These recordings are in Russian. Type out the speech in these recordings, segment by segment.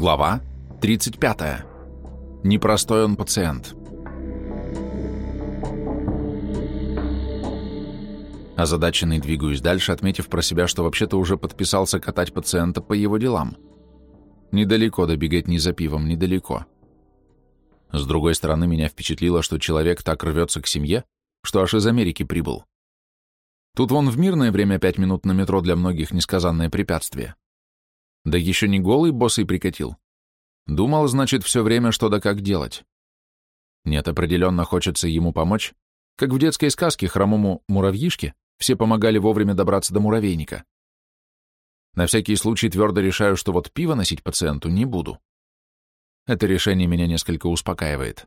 Глава 35. Непростой он пациент. Озадаченный двигаюсь дальше, отметив про себя, что вообще-то уже подписался катать пациента по его делам. Недалеко добегать ни за пивом, недалеко. С другой стороны, меня впечатлило, что человек так рвется к семье, что аж из Америки прибыл. Тут вон в мирное время пять минут на метро для многих несказанное препятствие. Да еще не голый босс и прикатил. Думал, значит, все время что да как делать. Нет, определенно хочется ему помочь, как в детской сказке хромому муравьишке все помогали вовремя добраться до муравейника. На всякий случай твердо решаю, что вот пиво носить пациенту не буду. Это решение меня несколько успокаивает.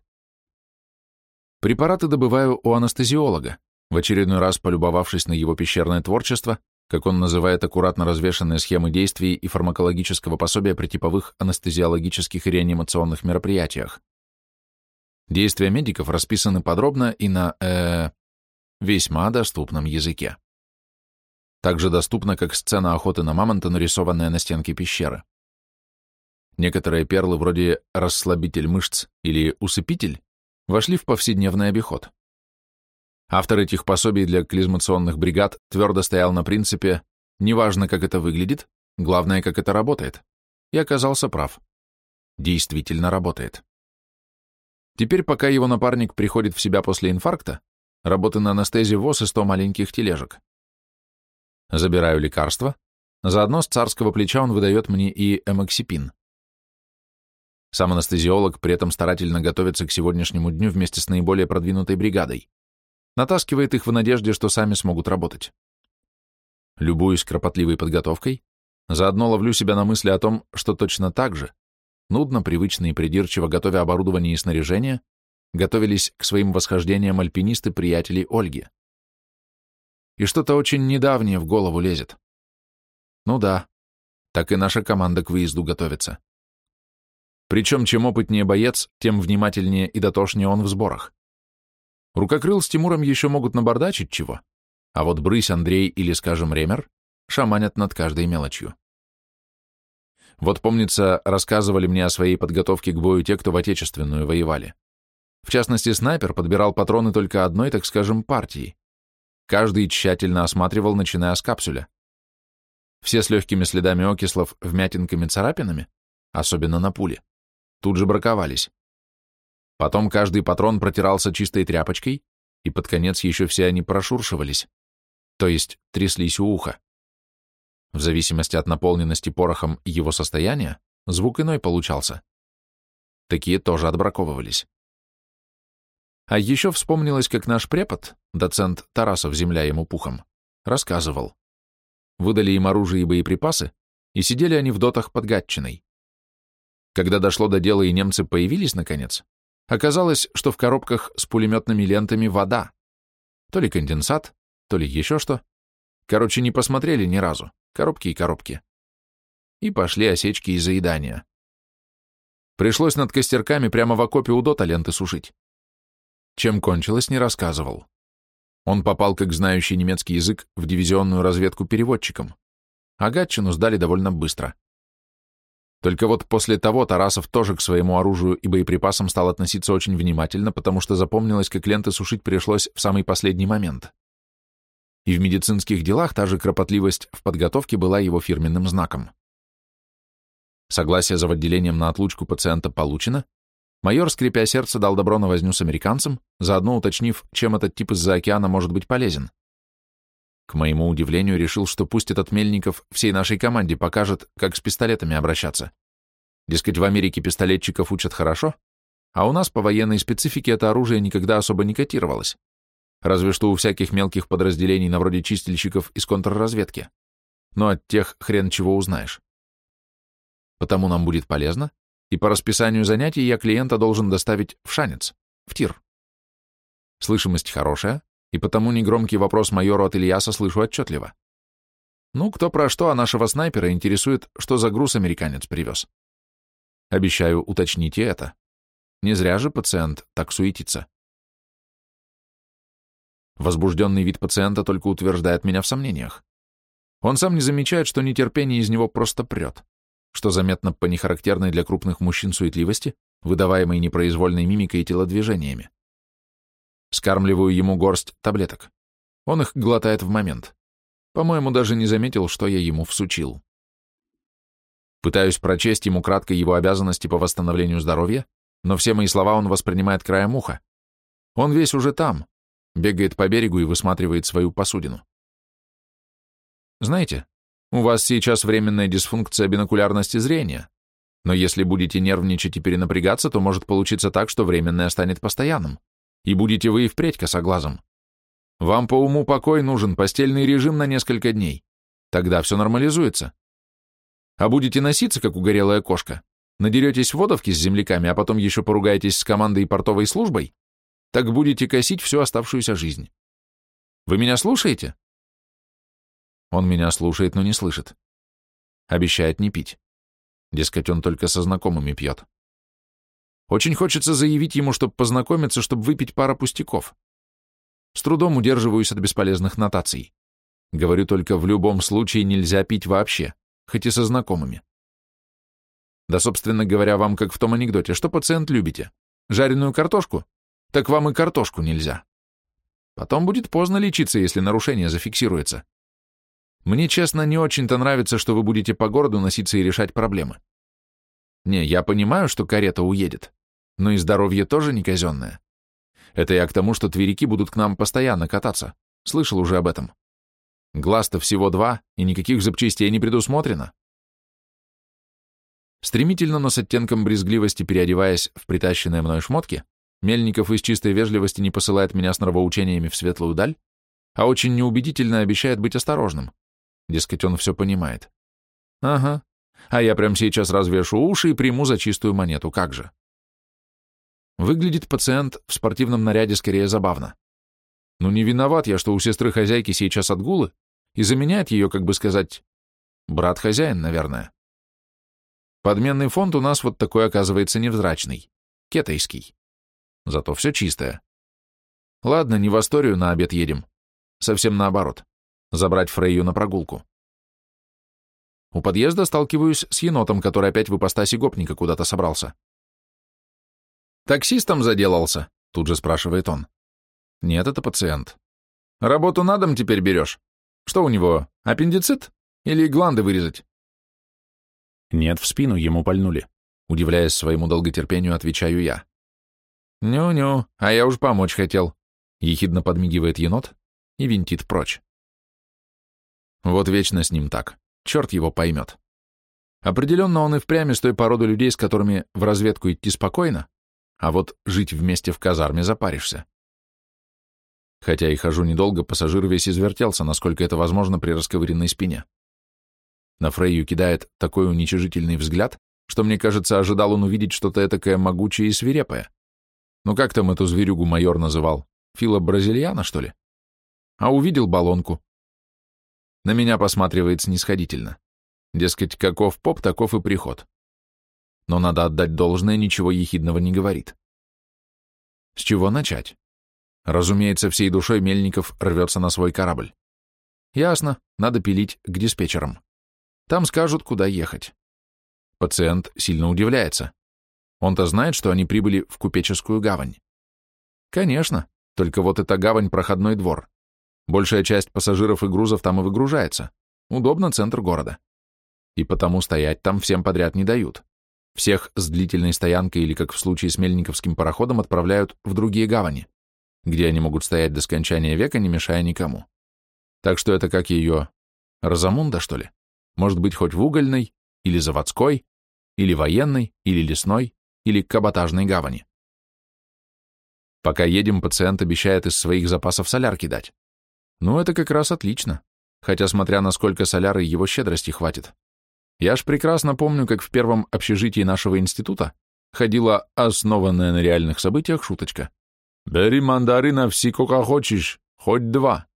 Препараты добываю у анестезиолога, в очередной раз полюбовавшись на его пещерное творчество как он называет аккуратно развешанные схемы действий и фармакологического пособия при типовых анестезиологических и реанимационных мероприятиях. Действия медиков расписаны подробно и на, э, весьма доступном языке. Также доступна как сцена охоты на мамонта, нарисованная на стенке пещеры. Некоторые перлы вроде расслабитель мышц или усыпитель вошли в повседневный обиход. Автор этих пособий для клизмационных бригад твердо стоял на принципе «неважно, как это выглядит, главное, как это работает», и оказался прав. Действительно работает. Теперь, пока его напарник приходит в себя после инфаркта, работы на анестезии ВОЗ и 100 маленьких тележек. Забираю лекарство, заодно с царского плеча он выдает мне и эмоксипин. Сам анестезиолог при этом старательно готовится к сегодняшнему дню вместе с наиболее продвинутой бригадой натаскивает их в надежде, что сами смогут работать. Любуюсь кропотливой подготовкой, заодно ловлю себя на мысли о том, что точно так же, нудно, привычно и придирчиво готовя оборудование и снаряжение, готовились к своим восхождениям альпинисты-приятели Ольги. И что-то очень недавнее в голову лезет. Ну да, так и наша команда к выезду готовится. Причем, чем опытнее боец, тем внимательнее и дотошнее он в сборах. Рукокрыл с Тимуром еще могут набордачить чего, а вот Брысь, Андрей или, скажем, Ремер шаманят над каждой мелочью. Вот, помнится, рассказывали мне о своей подготовке к бою те, кто в Отечественную воевали. В частности, снайпер подбирал патроны только одной, так скажем, партии. Каждый тщательно осматривал, начиная с капсуля. Все с легкими следами окислов, вмятинками, царапинами, особенно на пуле, тут же браковались. Потом каждый патрон протирался чистой тряпочкой, и под конец еще все они прошуршивались, то есть тряслись у уха. В зависимости от наполненности порохом его состояния, звук иной получался. Такие тоже отбраковывались. А еще вспомнилось, как наш препод, доцент Тарасов, земля ему пухом, рассказывал. Выдали им оружие и боеприпасы, и сидели они в дотах под Гатчиной. Когда дошло до дела и немцы появились, наконец, Оказалось, что в коробках с пулеметными лентами вода. То ли конденсат, то ли еще что. Короче, не посмотрели ни разу. Коробки и коробки. И пошли осечки и заедания. Пришлось над костерками прямо в окопе у дота ленты сушить. Чем кончилось, не рассказывал. Он попал, как знающий немецкий язык, в дивизионную разведку переводчиком. А Гатчину сдали довольно быстро. Только вот после того Тарасов тоже к своему оружию и боеприпасам стал относиться очень внимательно, потому что запомнилось, как ленты сушить пришлось в самый последний момент. И в медицинских делах та же кропотливость в подготовке была его фирменным знаком. Согласие за отделением на отлучку пациента получено, майор, скрипя сердце, дал добро на возню с американцем, заодно уточнив, чем этот тип из-за океана может быть полезен. К моему удивлению, решил, что пусть этот Мельников всей нашей команде покажет, как с пистолетами обращаться. Дескать, в Америке пистолетчиков учат хорошо, а у нас по военной специфике это оружие никогда особо не котировалось. Разве что у всяких мелких подразделений на вроде чистильщиков из контрразведки. Но от тех хрен чего узнаешь. Потому нам будет полезно, и по расписанию занятий я клиента должен доставить в Шанец, в тир. Слышимость хорошая, и потому негромкий вопрос майору от Ильяса слышу отчетливо. Ну, кто про что, а нашего снайпера интересует, что за груз американец привез. Обещаю уточнить и это. Не зря же пациент так суетится. Возбужденный вид пациента только утверждает меня в сомнениях. Он сам не замечает, что нетерпение из него просто прет. что заметно по нехарактерной для крупных мужчин суетливости, выдаваемой непроизвольной мимикой и телодвижениями. Скармливаю ему горсть таблеток. Он их глотает в момент. По-моему, даже не заметил, что я ему всучил. Пытаюсь прочесть ему кратко его обязанности по восстановлению здоровья, но все мои слова он воспринимает краем уха. Он весь уже там, бегает по берегу и высматривает свою посудину. Знаете, у вас сейчас временная дисфункция бинокулярности зрения, но если будете нервничать и перенапрягаться, то может получиться так, что временное станет постоянным, и будете вы и впредь косоглазом. Вам по уму покой нужен, постельный режим на несколько дней. Тогда все нормализуется. А будете носиться, как угорелая кошка, надеретесь водовки с земляками, а потом еще поругаетесь с командой и портовой службой, так будете косить всю оставшуюся жизнь. Вы меня слушаете? Он меня слушает, но не слышит. Обещает не пить. Дескать, он только со знакомыми пьет. Очень хочется заявить ему, чтобы познакомиться, чтобы выпить пара пустяков. С трудом удерживаюсь от бесполезных нотаций. Говорю только, в любом случае нельзя пить вообще, хоть и со знакомыми. Да, собственно говоря, вам как в том анекдоте, что пациент любите? Жареную картошку? так вам и картошку нельзя. Потом будет поздно лечиться, если нарушение зафиксируется. Мне, честно, не очень-то нравится, что вы будете по городу носиться и решать проблемы. Не, я понимаю, что карета уедет, но и здоровье тоже не казенное. Это я к тому, что тверики будут к нам постоянно кататься. Слышал уже об этом. Глаз-то всего два, и никаких запчастей не предусмотрено. Стремительно, но с оттенком брезгливости переодеваясь в притащенные мной шмотки, Мельников из чистой вежливости не посылает меня с нравоучениями в светлую даль, а очень неубедительно обещает быть осторожным. Дескать, он все понимает. Ага. А я прямо сейчас развешу уши и приму за чистую монету, как же. Выглядит пациент в спортивном наряде скорее забавно. Ну не виноват я, что у сестры-хозяйки сейчас отгулы, и заменяет ее, как бы сказать, брат-хозяин, наверное. Подменный фонд у нас вот такой оказывается невзрачный, кетайский. Зато все чистое. Ладно, не в Асторию на обед едем. Совсем наоборот. Забрать Фрейю на прогулку. У подъезда сталкиваюсь с енотом, который опять в ипостаси гопника куда-то собрался. «Таксистом заделался?» — тут же спрашивает он. «Нет, это пациент». «Работу на дом теперь берешь? Что у него, аппендицит? Или гланды вырезать?» «Нет, в спину ему пальнули». Удивляясь своему долготерпению, отвечаю я. «Ню-ню, а я уж помочь хотел», — ехидно подмигивает енот и винтит прочь. Вот вечно с ним так, черт его поймет. Определенно он и впрямь из той породы людей, с которыми в разведку идти спокойно, а вот жить вместе в казарме запаришься. Хотя и хожу недолго, пассажир весь извертелся, насколько это возможно при расковыренной спине. На Фрейю кидает такой уничижительный взгляд, что, мне кажется, ожидал он увидеть что-то этакое могучее и свирепое. Ну как там эту зверюгу майор называл? Фила Бразильяна, что ли? А увидел баллонку. На меня посматривает снисходительно. Дескать, каков поп, таков и приход. Но надо отдать должное, ничего ехидного не говорит. С чего начать? Разумеется, всей душой Мельников рвется на свой корабль. Ясно, надо пилить к диспетчерам. Там скажут, куда ехать. Пациент сильно удивляется. Он-то знает, что они прибыли в купеческую гавань. Конечно, только вот эта гавань — проходной двор. Большая часть пассажиров и грузов там и выгружается. Удобно центр города. И потому стоять там всем подряд не дают. Всех с длительной стоянкой или, как в случае с Мельниковским пароходом, отправляют в другие гавани, где они могут стоять до скончания века, не мешая никому. Так что это как ее... Розамунда, что ли? Может быть, хоть в угольной, или заводской, или военной, или лесной, или каботажной гавани. Пока едем, пациент обещает из своих запасов солярки дать. Ну, это как раз отлично, хотя, смотря на сколько соляры, его щедрости хватит. Я ж прекрасно помню, как в первом общежитии нашего института ходила основанная на реальных событиях шуточка. «Бери мандарина все, сколько хочешь, хоть два».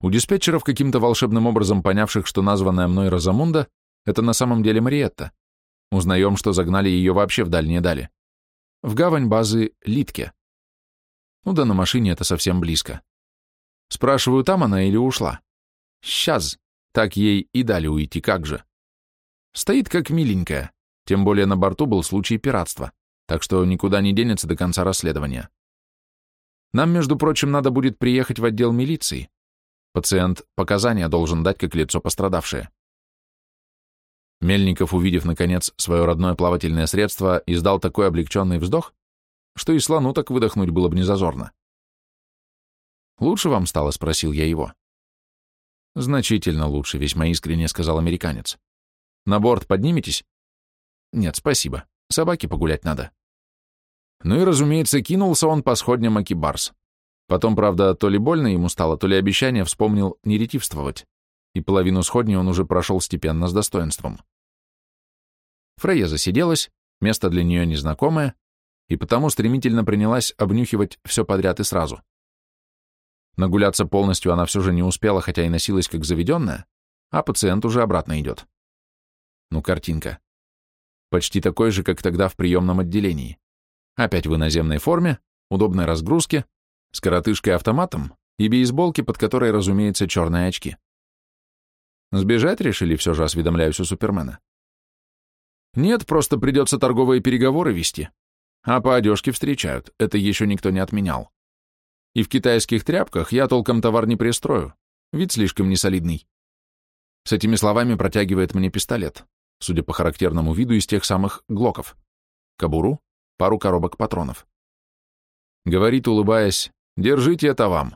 У диспетчеров, каким-то волшебным образом понявших, что названная мной Розамунда, это на самом деле Мариетта, Узнаем, что загнали ее вообще в дальние дали. В гавань базы Литке. Ну да на машине это совсем близко. Спрашиваю, там она или ушла? Сейчас. Так ей и дали уйти, как же. Стоит как миленькая, тем более на борту был случай пиратства, так что никуда не денется до конца расследования. Нам, между прочим, надо будет приехать в отдел милиции. Пациент показания должен дать как лицо пострадавшее. Мельников, увидев, наконец, свое родное плавательное средство, издал такой облегченный вздох, что и слону так выдохнуть было бы незазорно. «Лучше вам стало?» — спросил я его. «Значительно лучше», — весьма искренне сказал американец. «На борт подниметесь?» «Нет, спасибо. Собаке погулять надо». Ну и, разумеется, кинулся он по сходням Акибарс. Потом, правда, то ли больно ему стало, то ли обещание вспомнил не ретивствовать, и половину сходни он уже прошел степенно с достоинством. Фрейя засиделась, место для нее незнакомое, и потому стремительно принялась обнюхивать все подряд и сразу. Нагуляться полностью она все же не успела, хотя и носилась как заведенная, а пациент уже обратно идет. Ну, картинка. Почти такой же, как тогда в приемном отделении. Опять в иноземной форме, удобной разгрузке, с коротышкой-автоматом и бейсболки, под которой, разумеется, черные очки. Сбежать решили, все же осведомляюсь у Супермена. Нет, просто придется торговые переговоры вести. А по одежке встречают, это еще никто не отменял. И в китайских тряпках я толком товар не пристрою, вид слишком несолидный. С этими словами протягивает мне пистолет, судя по характерному виду из тех самых глоков. Кобуру, пару коробок патронов. Говорит, улыбаясь, «Держите это вам.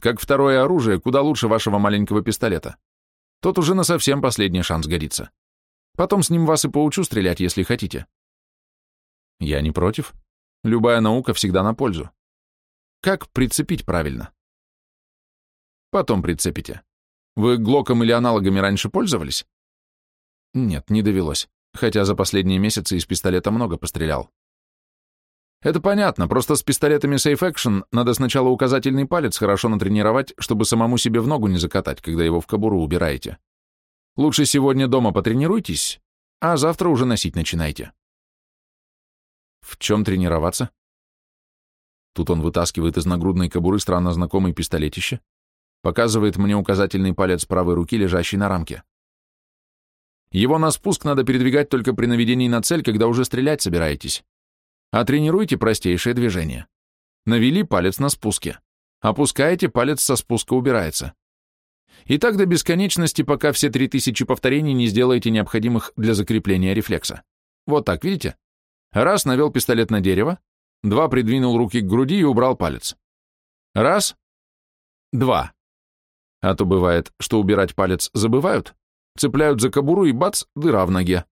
Как второе оружие, куда лучше вашего маленького пистолета. Тот уже на совсем последний шанс годится. Потом с ним вас и поучу стрелять, если хотите». Я не против. Любая наука всегда на пользу. Как прицепить правильно? Потом прицепите. Вы глоком или аналогами раньше пользовались? Нет, не довелось, хотя за последние месяцы из пистолета много пострелял. Это понятно, просто с пистолетами Safe Action надо сначала указательный палец хорошо натренировать, чтобы самому себе в ногу не закатать, когда его в кобуру убираете. Лучше сегодня дома потренируйтесь, а завтра уже носить начинайте. В чем тренироваться? Тут он вытаскивает из нагрудной кобуры странно знакомый пистолетище, показывает мне указательный палец правой руки, лежащий на рамке. Его на спуск надо передвигать только при наведении на цель, когда уже стрелять собираетесь. А тренируйте простейшее движение. Навели палец на спуске. Опускаете, палец со спуска убирается. И так до бесконечности, пока все 3000 повторений не сделаете необходимых для закрепления рефлекса. Вот так, видите? Раз навел пистолет на дерево, Два придвинул руки к груди и убрал палец. Раз. Два. А то бывает, что убирать палец забывают, цепляют за кобуру и бац, дыра в ноге.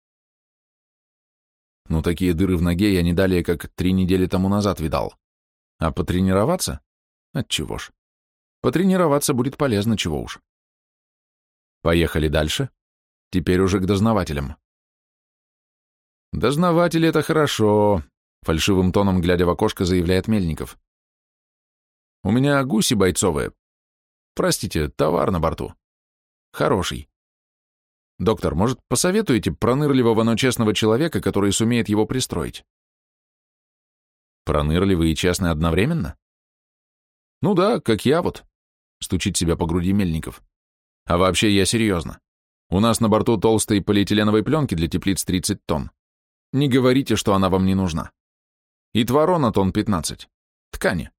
Ну, такие дыры в ноге я не далее, как три недели тому назад видал. А потренироваться? Отчего ж. Потренироваться будет полезно, чего уж. Поехали дальше. Теперь уже к дознавателям. Дознаватели — это хорошо, Фальшивым тоном, глядя в окошко, заявляет Мельников. «У меня гуси бойцовые. Простите, товар на борту. Хороший. Доктор, может, посоветуете пронырливого, но честного человека, который сумеет его пристроить?» «Пронырливый и честный одновременно?» «Ну да, как я вот», — стучит себя по груди Мельников. «А вообще я серьезно. У нас на борту толстой полиэтиленовой пленки для теплиц 30 тонн. Не говорите, что она вам не нужна. И творона тон 15. Ткани.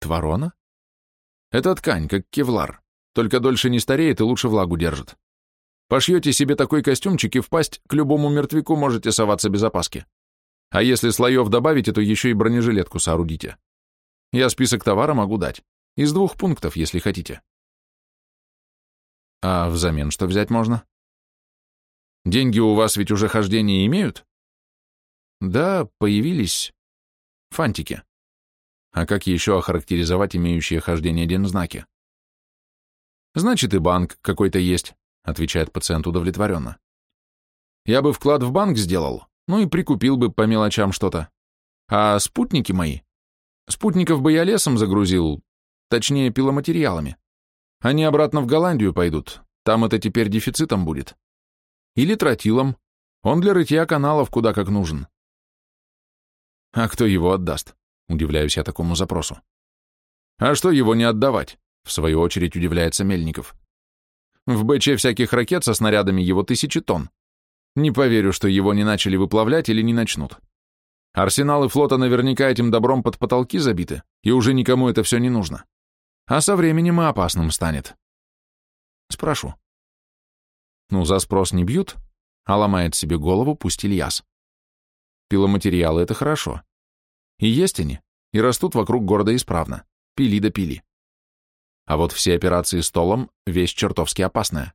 Творона? Это ткань, как кевлар, только дольше не стареет и лучше влагу держит. Пошьете себе такой костюмчик и впасть к любому мертвяку можете соваться без опаски. А если слоев добавите, то еще и бронежилетку соорудите. Я список товара могу дать. Из двух пунктов, если хотите. А взамен что взять можно? Деньги у вас ведь уже хождение имеют? Да, появились фантики. А как еще охарактеризовать имеющие хождение дензнаки? Значит, и банк какой-то есть, отвечает пациент удовлетворенно. Я бы вклад в банк сделал, ну и прикупил бы по мелочам что-то. А спутники мои? Спутников бы я лесом загрузил, точнее, пиломатериалами. Они обратно в Голландию пойдут, там это теперь дефицитом будет. Или тротилом, он для рытья каналов куда как нужен. А кто его отдаст? Удивляюсь я такому запросу. А что его не отдавать? В свою очередь удивляется Мельников. В БЧ всяких ракет со снарядами его тысячи тонн. Не поверю, что его не начали выплавлять или не начнут. Арсеналы флота наверняка этим добром под потолки забиты, и уже никому это все не нужно. А со временем и опасным станет. Спрошу. Ну, за спрос не бьют, а ломает себе голову пусть Ильяс. Пиломатериалы — это хорошо. И есть они, и растут вокруг города исправно. Пили да пили. А вот все операции с толом — вещь чертовски опасная.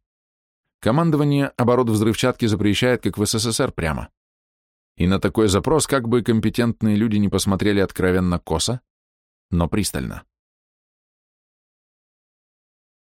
Командование оборот взрывчатки запрещает, как в СССР прямо. И на такой запрос как бы компетентные люди не посмотрели откровенно косо, но пристально.